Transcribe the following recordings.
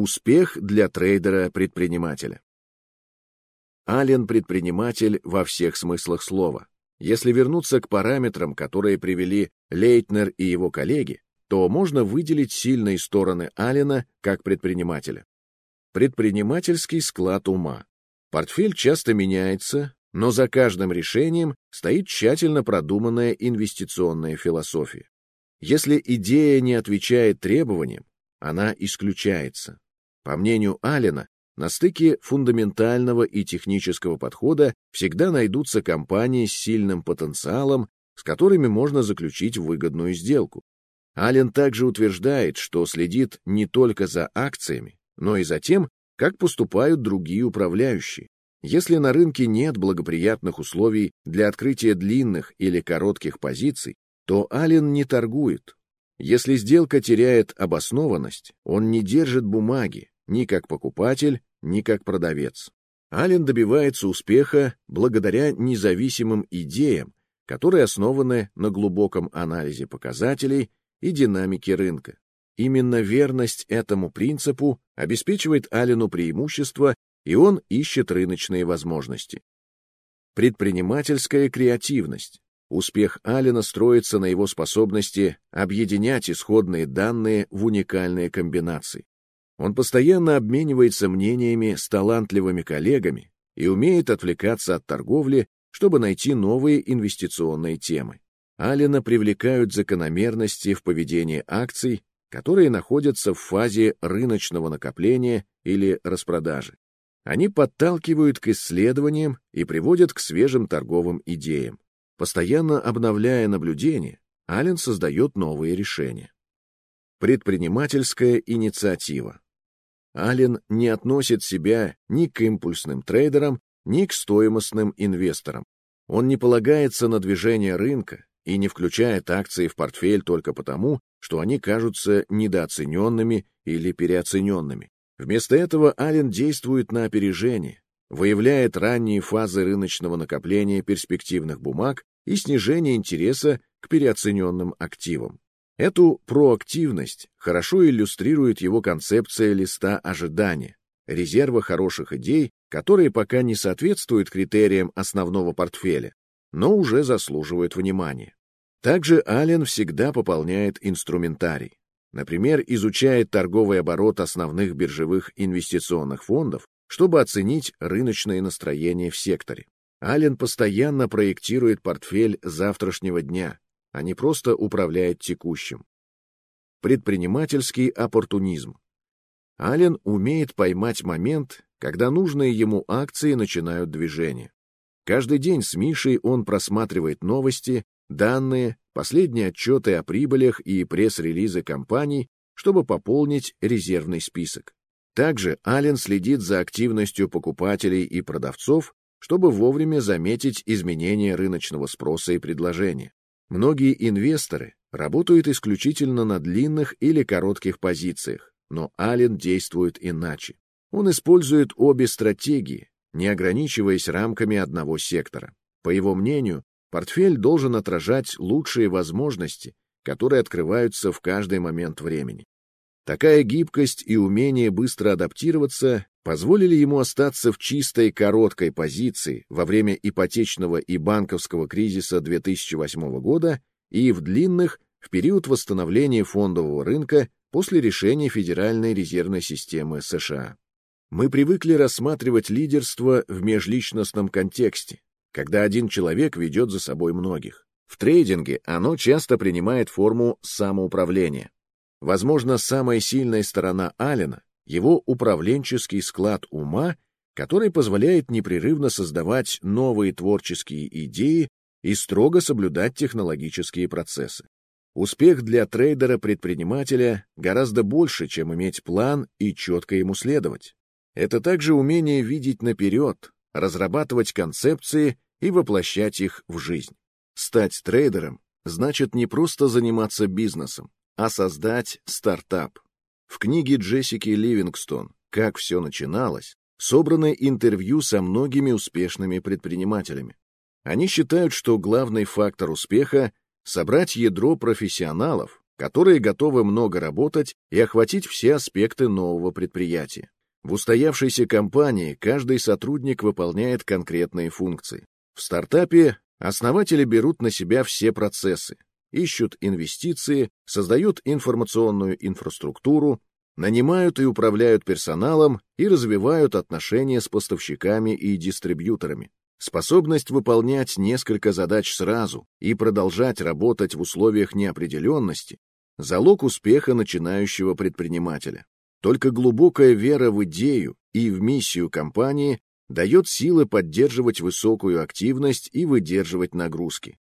Успех для трейдера-предпринимателя. Аллен – предприниматель во всех смыслах слова. Если вернуться к параметрам, которые привели Лейтнер и его коллеги, то можно выделить сильные стороны Аллена как предпринимателя. Предпринимательский склад ума. Портфель часто меняется, но за каждым решением стоит тщательно продуманная инвестиционная философия. Если идея не отвечает требованиям, она исключается. По мнению Аллена, на стыке фундаментального и технического подхода всегда найдутся компании с сильным потенциалом, с которыми можно заключить выгодную сделку. Аллен также утверждает, что следит не только за акциями, но и за тем, как поступают другие управляющие. Если на рынке нет благоприятных условий для открытия длинных или коротких позиций, то Аллен не торгует. Если сделка теряет обоснованность, он не держит бумаги ни как покупатель, ни как продавец. Аллен добивается успеха благодаря независимым идеям, которые основаны на глубоком анализе показателей и динамики рынка. Именно верность этому принципу обеспечивает Аллену преимущество, и он ищет рыночные возможности. Предпринимательская креативность. Успех Аллена строится на его способности объединять исходные данные в уникальные комбинации. Он постоянно обменивается мнениями с талантливыми коллегами и умеет отвлекаться от торговли, чтобы найти новые инвестиционные темы. Аллена привлекают закономерности в поведении акций, которые находятся в фазе рыночного накопления или распродажи. Они подталкивают к исследованиям и приводят к свежим торговым идеям. Постоянно обновляя наблюдения, Аллен создает новые решения. Предпринимательская инициатива. Аллен не относит себя ни к импульсным трейдерам, ни к стоимостным инвесторам. Он не полагается на движение рынка и не включает акции в портфель только потому, что они кажутся недооцененными или переоцененными. Вместо этого Аллен действует на опережение, выявляет ранние фазы рыночного накопления перспективных бумаг и снижение интереса к переоцененным активам. Эту проактивность хорошо иллюстрирует его концепция листа ожидания, резерва хороших идей, которые пока не соответствуют критериям основного портфеля, но уже заслуживают внимания. Также Аллен всегда пополняет инструментарий. Например, изучает торговый оборот основных биржевых инвестиционных фондов, чтобы оценить рыночное настроение в секторе. Аллен постоянно проектирует портфель завтрашнего дня, а не просто управляет текущим. Предпринимательский оппортунизм. Аллен умеет поймать момент, когда нужные ему акции начинают движение. Каждый день с Мишей он просматривает новости, данные, последние отчеты о прибылях и пресс-релизы компаний, чтобы пополнить резервный список. Также Аллен следит за активностью покупателей и продавцов, чтобы вовремя заметить изменения рыночного спроса и предложения. Многие инвесторы работают исключительно на длинных или коротких позициях, но Аллен действует иначе. Он использует обе стратегии, не ограничиваясь рамками одного сектора. По его мнению, портфель должен отражать лучшие возможности, которые открываются в каждый момент времени. Такая гибкость и умение быстро адаптироваться позволили ему остаться в чистой короткой позиции во время ипотечного и банковского кризиса 2008 года и в длинных в период восстановления фондового рынка после решения Федеральной резервной системы США. Мы привыкли рассматривать лидерство в межличностном контексте, когда один человек ведет за собой многих. В трейдинге оно часто принимает форму самоуправления. Возможно, самая сильная сторона Аллена — его управленческий склад ума, который позволяет непрерывно создавать новые творческие идеи и строго соблюдать технологические процессы. Успех для трейдера-предпринимателя гораздо больше, чем иметь план и четко ему следовать. Это также умение видеть наперед, разрабатывать концепции и воплощать их в жизнь. Стать трейдером значит не просто заниматься бизнесом, а создать стартап. В книге Джессики Ливингстон «Как все начиналось» собраны интервью со многими успешными предпринимателями. Они считают, что главный фактор успеха — собрать ядро профессионалов, которые готовы много работать и охватить все аспекты нового предприятия. В устоявшейся компании каждый сотрудник выполняет конкретные функции. В стартапе основатели берут на себя все процессы, ищут инвестиции, создают информационную инфраструктуру, нанимают и управляют персоналом и развивают отношения с поставщиками и дистрибьюторами. Способность выполнять несколько задач сразу и продолжать работать в условиях неопределенности – залог успеха начинающего предпринимателя. Только глубокая вера в идею и в миссию компании дает силы поддерживать высокую активность и выдерживать нагрузки.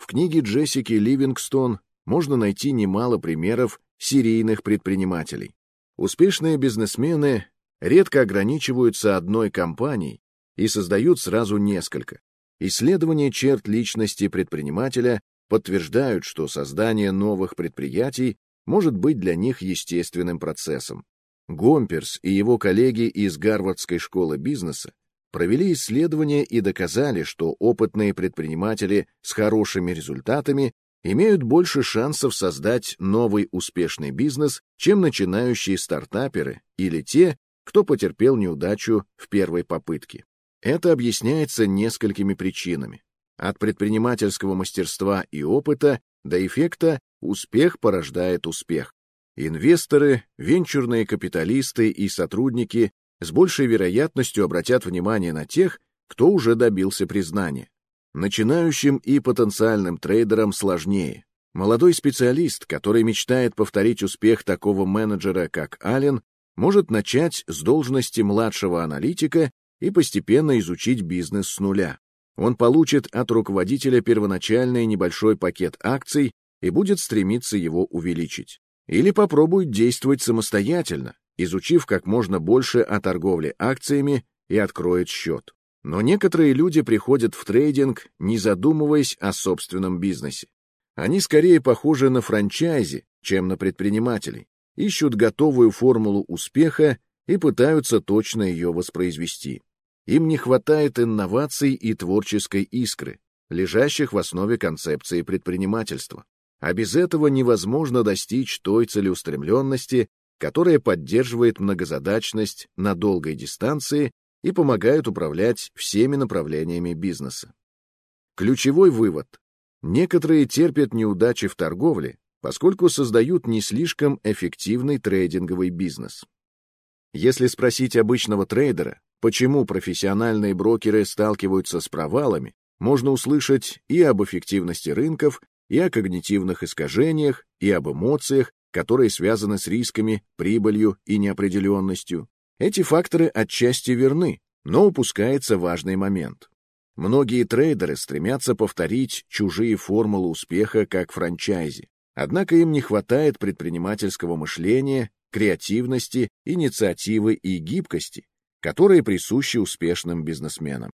В книге Джессики Ливингстон можно найти немало примеров серийных предпринимателей. Успешные бизнесмены редко ограничиваются одной компанией и создают сразу несколько. Исследования черт личности предпринимателя подтверждают, что создание новых предприятий может быть для них естественным процессом. Гомперс и его коллеги из Гарвардской школы бизнеса провели исследования и доказали, что опытные предприниматели с хорошими результатами имеют больше шансов создать новый успешный бизнес, чем начинающие стартаперы или те, кто потерпел неудачу в первой попытке. Это объясняется несколькими причинами. От предпринимательского мастерства и опыта до эффекта «успех порождает успех». Инвесторы, венчурные капиталисты и сотрудники с большей вероятностью обратят внимание на тех, кто уже добился признания. Начинающим и потенциальным трейдерам сложнее. Молодой специалист, который мечтает повторить успех такого менеджера, как Аллен, может начать с должности младшего аналитика и постепенно изучить бизнес с нуля. Он получит от руководителя первоначальный небольшой пакет акций и будет стремиться его увеличить. Или попробует действовать самостоятельно, изучив как можно больше о торговле акциями и откроет счет. Но некоторые люди приходят в трейдинг, не задумываясь о собственном бизнесе. Они скорее похожи на франчайзи, чем на предпринимателей, ищут готовую формулу успеха и пытаются точно ее воспроизвести. Им не хватает инноваций и творческой искры, лежащих в основе концепции предпринимательства. А без этого невозможно достичь той целеустремленности, которая поддерживает многозадачность на долгой дистанции и помогают управлять всеми направлениями бизнеса. Ключевой вывод. Некоторые терпят неудачи в торговле, поскольку создают не слишком эффективный трейдинговый бизнес. Если спросить обычного трейдера, почему профессиональные брокеры сталкиваются с провалами, можно услышать и об эффективности рынков, и о когнитивных искажениях, и об эмоциях, которые связаны с рисками, прибылью и неопределенностью. Эти факторы отчасти верны, но упускается важный момент. Многие трейдеры стремятся повторить чужие формулы успеха как франчайзи, однако им не хватает предпринимательского мышления, креативности, инициативы и гибкости, которые присущи успешным бизнесменам.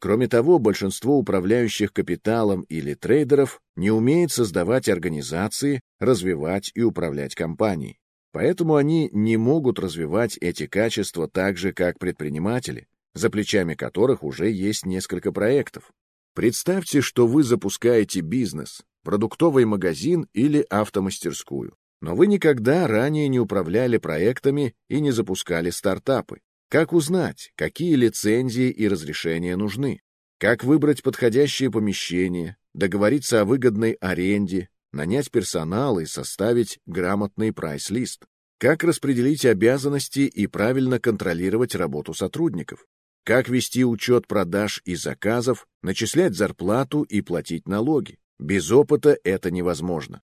Кроме того, большинство управляющих капиталом или трейдеров не умеет создавать организации, развивать и управлять компанией. Поэтому они не могут развивать эти качества так же, как предприниматели, за плечами которых уже есть несколько проектов. Представьте, что вы запускаете бизнес, продуктовый магазин или автомастерскую, но вы никогда ранее не управляли проектами и не запускали стартапы. Как узнать, какие лицензии и разрешения нужны? Как выбрать подходящее помещение, договориться о выгодной аренде, нанять персонал и составить грамотный прайс-лист, как распределить обязанности и правильно контролировать работу сотрудников, как вести учет продаж и заказов, начислять зарплату и платить налоги. Без опыта это невозможно.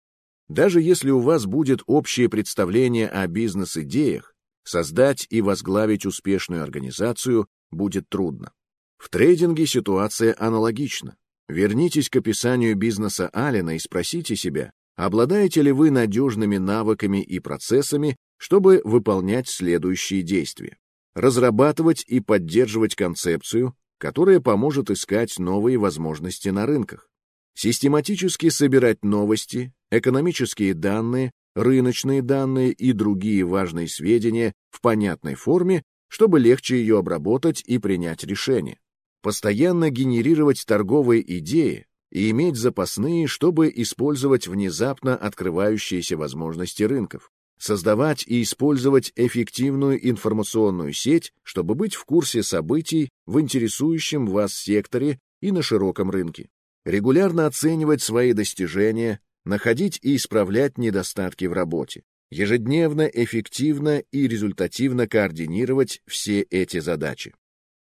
Даже если у вас будет общее представление о бизнес-идеях, создать и возглавить успешную организацию будет трудно. В трейдинге ситуация аналогична. Вернитесь к описанию бизнеса Аллена и спросите себя, обладаете ли вы надежными навыками и процессами, чтобы выполнять следующие действия. Разрабатывать и поддерживать концепцию, которая поможет искать новые возможности на рынках. Систематически собирать новости, экономические данные, рыночные данные и другие важные сведения в понятной форме, чтобы легче ее обработать и принять решение. Постоянно генерировать торговые идеи, и иметь запасные, чтобы использовать внезапно открывающиеся возможности рынков, создавать и использовать эффективную информационную сеть, чтобы быть в курсе событий в интересующем вас секторе и на широком рынке, регулярно оценивать свои достижения, находить и исправлять недостатки в работе, ежедневно, эффективно и результативно координировать все эти задачи.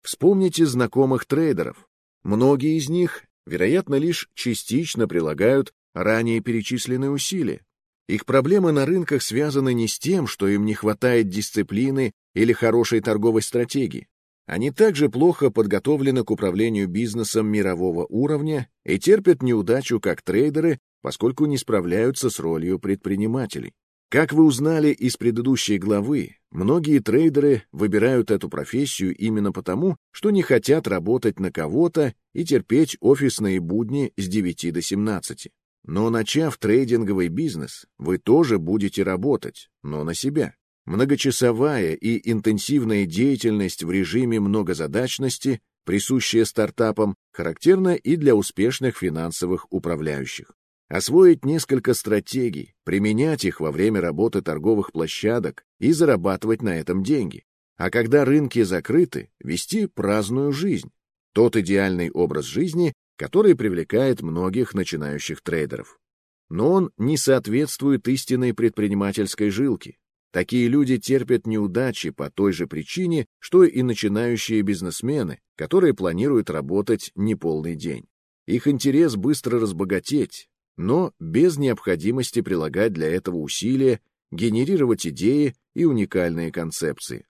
Вспомните знакомых трейдеров. Многие из них, вероятно, лишь частично прилагают ранее перечисленные усилия. Их проблемы на рынках связаны не с тем, что им не хватает дисциплины или хорошей торговой стратегии. Они также плохо подготовлены к управлению бизнесом мирового уровня и терпят неудачу как трейдеры, поскольку не справляются с ролью предпринимателей. Как вы узнали из предыдущей главы, многие трейдеры выбирают эту профессию именно потому, что не хотят работать на кого-то и терпеть офисные будни с 9 до 17. Но начав трейдинговый бизнес, вы тоже будете работать, но на себя. Многочасовая и интенсивная деятельность в режиме многозадачности, присущая стартапам, характерна и для успешных финансовых управляющих. Освоить несколько стратегий, применять их во время работы торговых площадок и зарабатывать на этом деньги. А когда рынки закрыты, вести праздную жизнь. Тот идеальный образ жизни, который привлекает многих начинающих трейдеров. Но он не соответствует истинной предпринимательской жилке. Такие люди терпят неудачи по той же причине, что и начинающие бизнесмены, которые планируют работать неполный день. Их интерес быстро разбогатеть, но без необходимости прилагать для этого усилия, генерировать идеи и уникальные концепции.